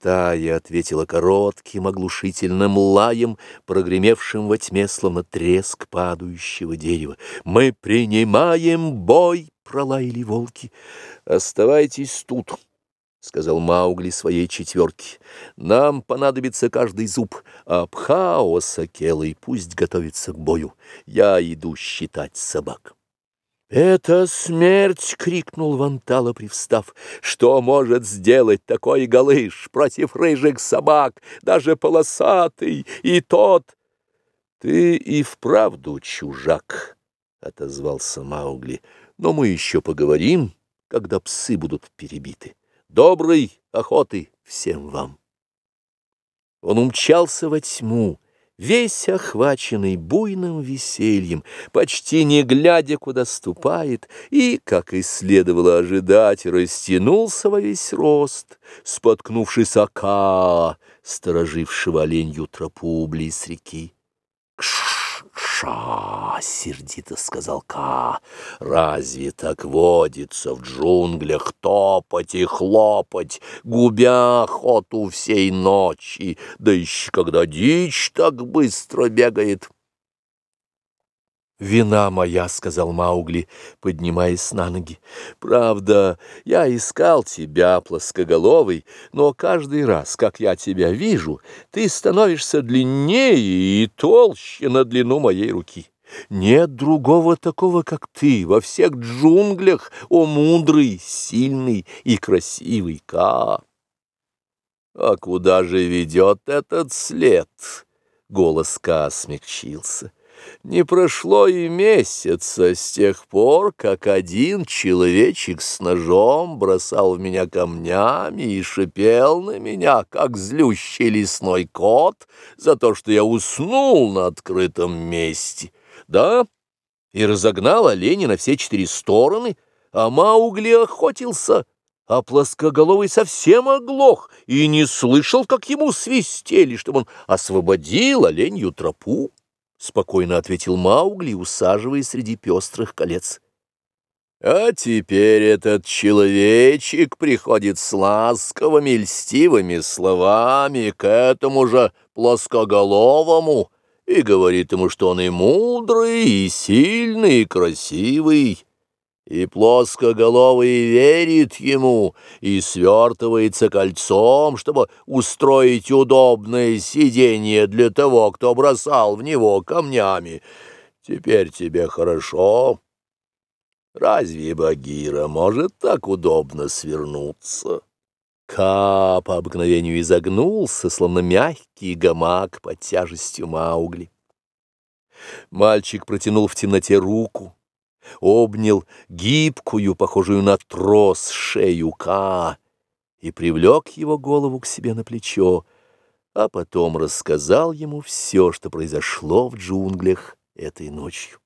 стая ответила коротким оглушительным лаем, прогремевшим во тьме, словно треск падающего дерева. «Мы принимаем бой!» — пролаяли волки. «Оставайтесь тут!» — сказал Маугли своей четверке. «Нам понадобится каждый зуб, а Пхао с Акелой пусть готовится к бою. Я иду считать собак». «Это смерть!» — крикнул Вантала, привстав. «Что может сделать такой галыш против рыжих собак, даже полосатый, и тот?» «Ты и вправду чужак!» — отозвался Маугли. «Но мы еще поговорим, когда псы будут перебиты. Доброй охоты всем вам!» Он умчался во тьму, весь охваченный буйным весельем, почти не глядя, куда ступает, и, как и следовало ожидать, растянулся во весь рост, споткнувшись ока, сторожившего оленью тропу близ реки. Кш! «Ша!» — сердито сказал Ка. «Разве так водится в джунглях топать и хлопать, губя охоту всей ночи, да еще когда дичь так быстро бегает?» «Вина моя», — сказал Маугли, поднимаясь на ноги. «Правда, я искал тебя, плоскоголовый, но каждый раз, как я тебя вижу, ты становишься длиннее и толще на длину моей руки. Нет другого такого, как ты, во всех джунглях, о мудрый, сильный и красивый Ка». «А куда же ведет этот след?» — голос Ка смягчился. Не прошло и месяца с тех пор, как один человечек с ножом бросал в меня камнями и шипел на меня, как злющий лесной кот, за то, что я уснул на открытом месте. Да, и разогнал оленя на все четыре стороны, а Маугли охотился, а плоскоголовый совсем оглох и не слышал, как ему свистели, чтобы он освободил оленью тропу. — спокойно ответил Маугли, усаживаясь среди пестрых колец. А теперь этот человечек приходит с ласковыми льстивыми словами к этому же плоскоголовому и говорит ему, что он и мудрый, и сильный, и красивый, и плоскоголовый верит ему и свертывается кольцом, чтобы устроить удобное сиденье для того, кто бросал в него камнями. Теперь тебе хорошо. Разве Багира может так удобно свернуться? Ка по обыкновению изогнулся, словно мягкий гамак под тяжестью Маугли. Мальчик протянул в темноте руку обнял гибкую, похожую на трос, шею Ка и привлек его голову к себе на плечо, а потом рассказал ему все, что произошло в джунглях этой ночью.